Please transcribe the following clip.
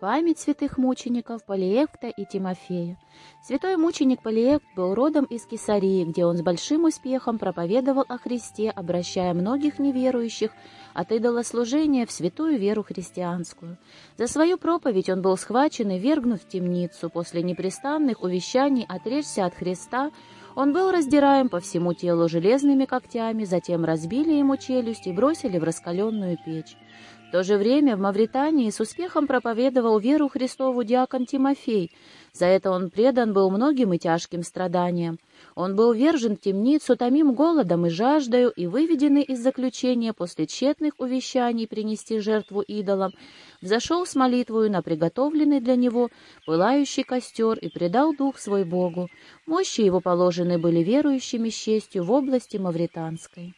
Память святых мучеников Полиекта и Тимофея. Святой мученик Полиект был родом из Кесарии, где он с большим успехом проповедовал о Христе, обращая многих неверующих от идолослужения в святую веру христианскую. За свою проповедь он был схвачен и вергнут в темницу. После непрестанных увещаний отречься от Христа он был раздираем по всему телу железными когтями, затем разбили ему челюсть и бросили в раскаленную печь. В то же время в Мавритании с успехом проповедовал веру Христову диакон Тимофей. За это он предан был многим и тяжким страданиям. Он был вержен в темницу, томим голодом и жаждою, и выведенный из заключения после тщетных увещаний принести жертву идолам, взошел с молитвою на приготовленный для него пылающий костер и предал дух свой Богу. Мощи его положены были верующими с честью в области Мавританской.